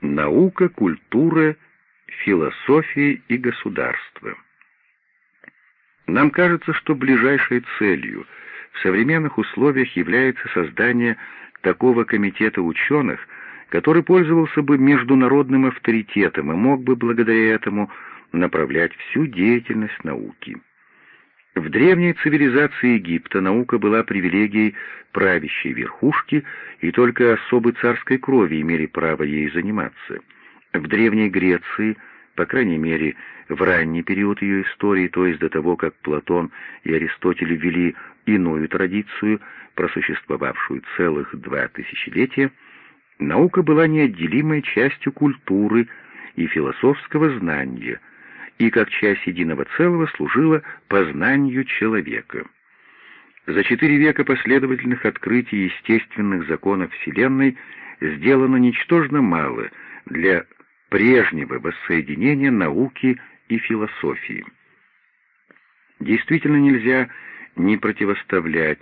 Наука, культура, философия и государство. Нам кажется, что ближайшей целью в современных условиях является создание такого комитета ученых, который пользовался бы международным авторитетом и мог бы благодаря этому направлять всю деятельность науки. В древней цивилизации Египта наука была привилегией правящей верхушки, и только особы царской крови имели право ей заниматься. В Древней Греции, по крайней мере, в ранний период ее истории, то есть до того, как Платон и Аристотель ввели иную традицию, просуществовавшую целых два тысячелетия, наука была неотделимой частью культуры и философского знания – и как часть единого целого служила познанию человека. За четыре века последовательных открытий естественных законов Вселенной сделано ничтожно мало для прежнего воссоединения науки и философии. Действительно нельзя не противоставлять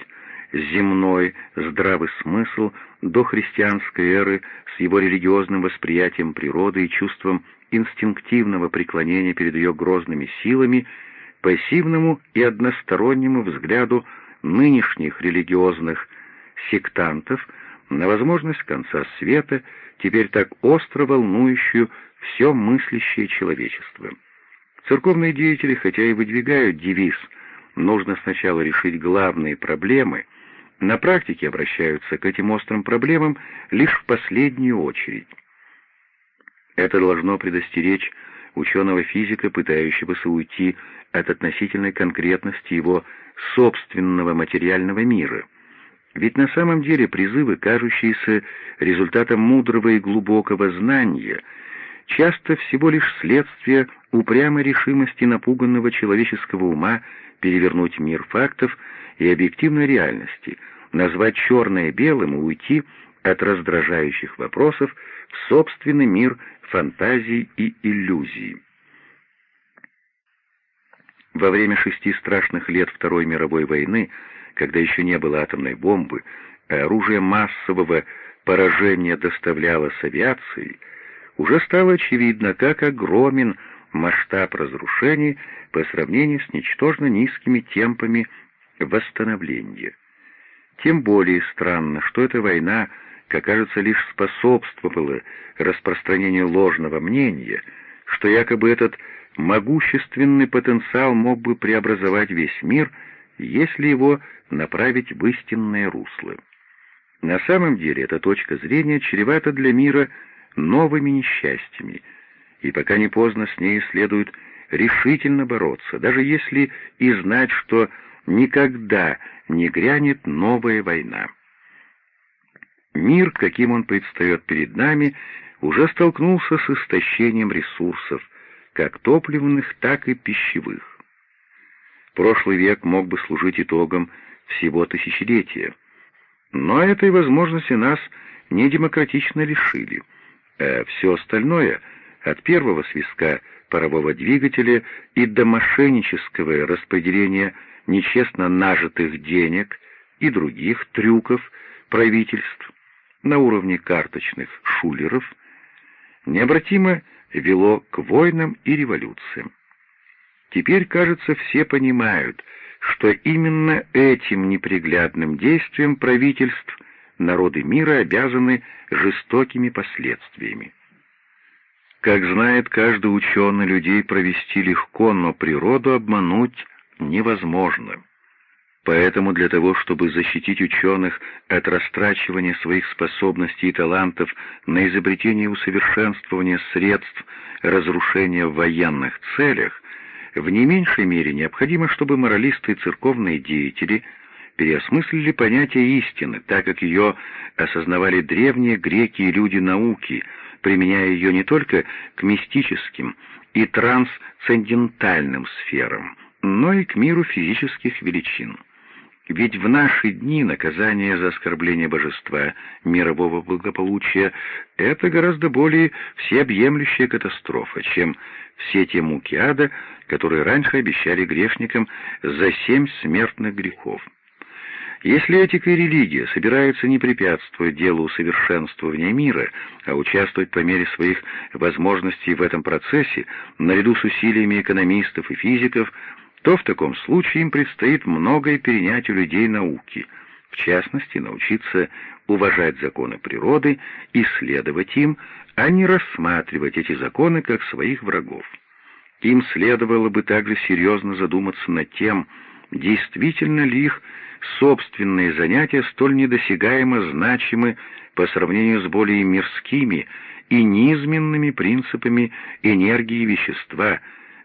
земной здравый смысл до христианской эры с его религиозным восприятием природы и чувством инстинктивного преклонения перед ее грозными силами, пассивному и одностороннему взгляду нынешних религиозных сектантов на возможность конца света, теперь так остро волнующую все мыслящее человечество. Церковные деятели, хотя и выдвигают девиз «нужно сначала решить главные проблемы», на практике обращаются к этим острым проблемам лишь в последнюю очередь. Это должно предостеречь ученого-физика, пытающегося уйти от относительной конкретности его собственного материального мира. Ведь на самом деле призывы, кажущиеся результатом мудрого и глубокого знания, часто всего лишь следствие упрямой решимости напуганного человеческого ума перевернуть мир фактов и объективной реальности, назвать черное белым и уйти от раздражающих вопросов в собственный мир фантазий и иллюзий. Во время шести страшных лет Второй мировой войны, когда еще не было атомной бомбы, а оружие массового поражения доставлялось авиацией, уже стало очевидно, как огромен масштаб разрушений по сравнению с ничтожно низкими темпами восстановления. Тем более странно, что эта война — как кажется, лишь способствовало распространению ложного мнения, что якобы этот могущественный потенциал мог бы преобразовать весь мир, если его направить в истинное русло. На самом деле эта точка зрения чревата для мира новыми несчастьями, и пока не поздно с ней следует решительно бороться, даже если и знать, что никогда не грянет новая война. Мир, каким он предстает перед нами, уже столкнулся с истощением ресурсов, как топливных, так и пищевых. Прошлый век мог бы служить итогом всего тысячелетия. Но этой возможности нас недемократично лишили, а все остальное, от первого свистка парового двигателя и до мошеннического распределения нечестно нажитых денег и других трюков правительств, на уровне карточных шулеров, необратимо вело к войнам и революциям. Теперь, кажется, все понимают, что именно этим неприглядным действием правительств народы мира обязаны жестокими последствиями. Как знает каждый ученый, людей провести легко, но природу обмануть невозможно. Поэтому для того, чтобы защитить ученых от растрачивания своих способностей и талантов на изобретение и усовершенствование средств разрушения в военных целях, в не меньшей мере необходимо, чтобы моралисты и церковные деятели переосмыслили понятие истины, так как ее осознавали древние греки и люди науки, применяя ее не только к мистическим и трансцендентальным сферам, но и к миру физических величин. Ведь в наши дни наказание за оскорбление божества, мирового благополучия — это гораздо более всеобъемлющая катастрофа, чем все те муки ада, которые раньше обещали грешникам за семь смертных грехов. Если этика и религия собираются не препятствовать делу усовершенствования мира, а участвовать по мере своих возможностей в этом процессе, наряду с усилиями экономистов и физиков, то в таком случае им предстоит многое перенять у людей науки, в частности, научиться уважать законы природы, исследовать им, а не рассматривать эти законы как своих врагов. Им следовало бы также серьезно задуматься над тем, действительно ли их собственные занятия столь недосягаемо значимы по сравнению с более мирскими и низменными принципами энергии вещества,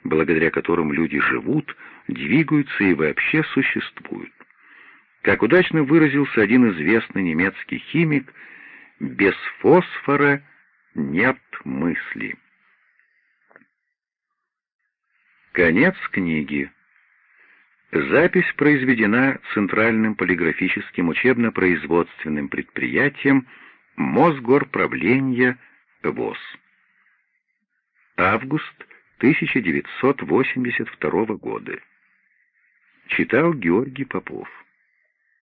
благодаря которым люди живут, двигаются и вообще существуют. Как удачно выразился один известный немецкий химик, без фосфора нет мысли. Конец книги. Запись произведена Центральным полиграфическим учебно-производственным предприятием Мосгорправления ВОЗ. Август 1982 года. Читал Георгий Попов.